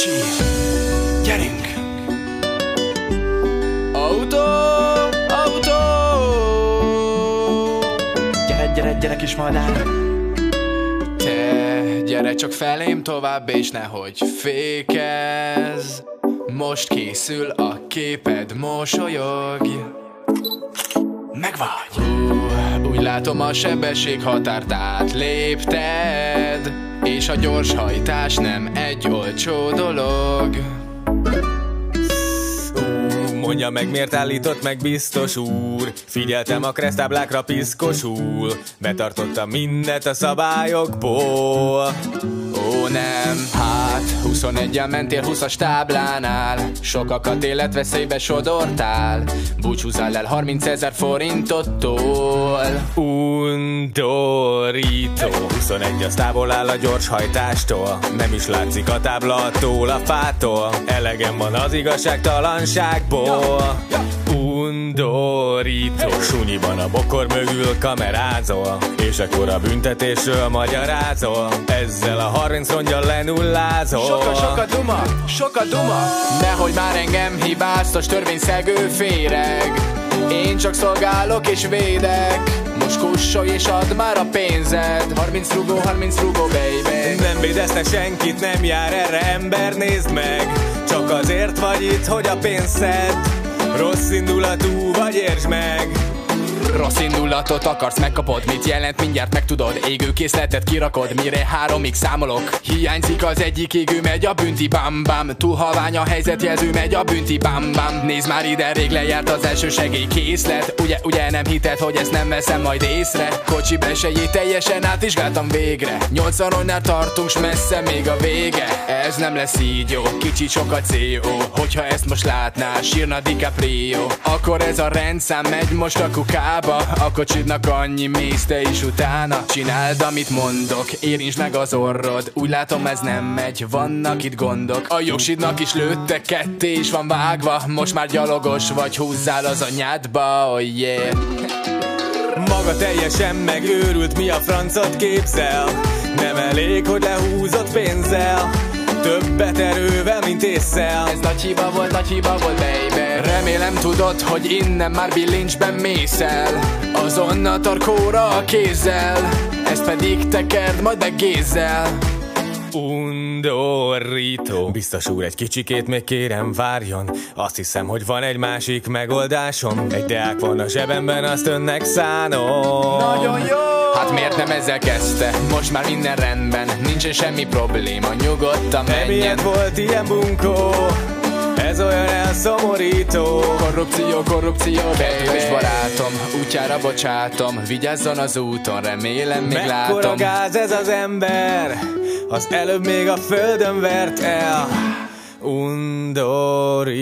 kocsi, gyerünk! Autó, autó! Gyere, gyere, gyere, kis madár! Te, gyere csak felém tovább, és nehogy fékez Most készül a képed, mosolyog! Megvagy! Uh. Úgy látom a sebesség határt átlépted És a gyors hajtás nem egy olcsó dolog. Mondja meg, miért állított meg biztos úr? Figyeltem a kresztáblákra piszkosul Betartottam mindet a szabályokból. Ó nem, hát 21-en mentél 20-as táblánál. Sokakat életveszélybe sodortál. Búcsúzzál el 30 ezer forintottól. Undorító. 21 az távol áll a gyors hajtástól. Nem is látszik a tábla attól a fától. Elegem van az igazságtalanságból Undorító Sunyiban a bokor mögül kamerázol És akkor a büntetésről magyarázol. Ezzel a 30 rongyal lenullázol. Soka, soka duma, soka duma. Nehogy már engem hibáztas törvényszegő féreg. Én csak szolgálok és védek. Most kussolj és add már a pénzed. 30 rugó, 30 rugó, baby. Nem védezte senkit, nem jár erre ember, nézd meg. Csak azért vagy itt, hogy a pénzt szedd Rossz indulatú vagy, értsd meg Rossz indulatot akarsz, megkapod Mit jelent, mindjárt megtudod. Égő készletet kirakod, mire háromig számolok. Hiányzik az egyik égő, megy a bünti bam bam. Túl halvány a helyzetjelző, megy a bünti bam bam. Nézd már ide, rég lejárt az első segély készlet Ugye, ugye nem hited, hogy ezt nem veszem majd észre. Kocsi besejét teljesen átvizsgáltam végre. 80 onynál tartunk, s messze még a vége. Ez nem lesz így jó, kicsit sok a CO Hogyha ezt most látná, sírna DiCaprio. Akkor ez a rendszám megy most a kukába A kocsidnak annyi mész te is utána Csináld amit mondok, érintsd meg az orrod Úgy látom ez nem megy, vannak itt gondok. A jogsidnak is lőttek ketté is van vágva Most már gyalogos vagy, húzzál az anyádba, oh yeah Maga teljesen megőrült, mi a francot képzel? Nem elég, hogy lehúzott pénzzel Többet erővel, mint észszel. Ez nagy hiba volt, nagy hiba volt, baby. Remélem tudod, hogy innen már bilincsben mész el Azonnal tarkóra a kézzel. Ezt pedig tekerd majd meg gézzel Undorító. Biztos úr, egy kicsikét még kérem várjon. Azt hiszem, hogy van egy másik megoldásom. Egy deák van a zsebemben, azt önnek szánom. Nagyon jó! Hát miért nem ezzel kezdte? Most már minden rendben, nincsen semmi probléma Nyugodtan menjen. Emiatt volt ilyen bunkó Ez olyan elszomorító. Korrupció, korrupció, és barátom Útjára bocsátom, vigyázzon az úton Remélem még Mekkora látom. gáz ez az ember Az előbb még a földön vert el. Undorító